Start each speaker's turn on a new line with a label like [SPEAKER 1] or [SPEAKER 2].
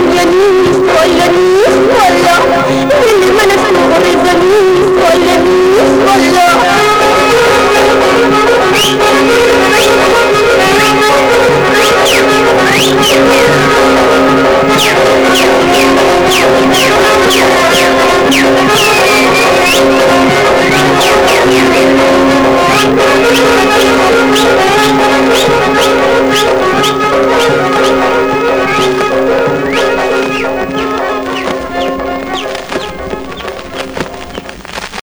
[SPEAKER 1] Benjamin